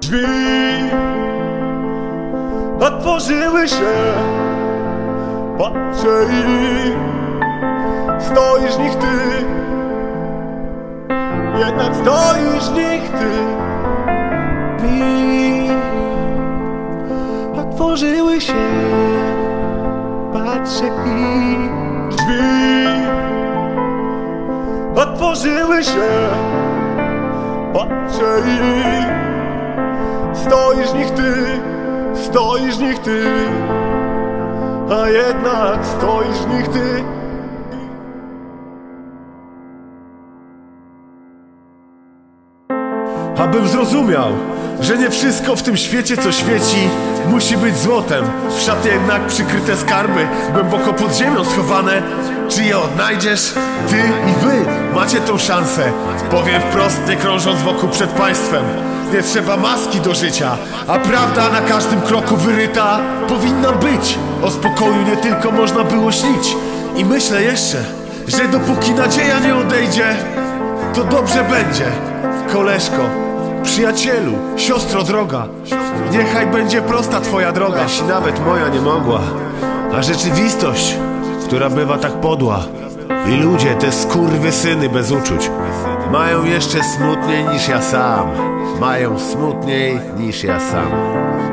Drzwi otworzyły się. Patrzę i stoisz w nich ty. Jednak stoisz w nich ty. Drzwi otworzyły się. Patrzę i drzwi otworzyły się. Patrzę i stoisz nich ty Stoisz nich ty A jednak stoisz nich ty Abym zrozumiał, że nie wszystko w tym świecie co świeci musi być złotem. W szaty jednak przykryte skarby, głęboko pod ziemią schowane. Czy je odnajdziesz? Ty i wy macie tą szansę. Powiem wprost, nie krążąc wokół przed państwem. Nie trzeba maski do życia, a prawda na każdym kroku wyryta powinna być. O spokoju nie tylko można było śnić. I myślę jeszcze, że dopóki nadzieja nie odejdzie, to dobrze będzie. Koleżko, przyjacielu, siostro droga, niechaj będzie prosta twoja droga, jeśli nawet moja nie mogła. A rzeczywistość, która bywa tak podła, i ludzie, te skurwy syny bez uczuć, mają jeszcze smutniej niż ja sam. Mają smutniej niż ja sam.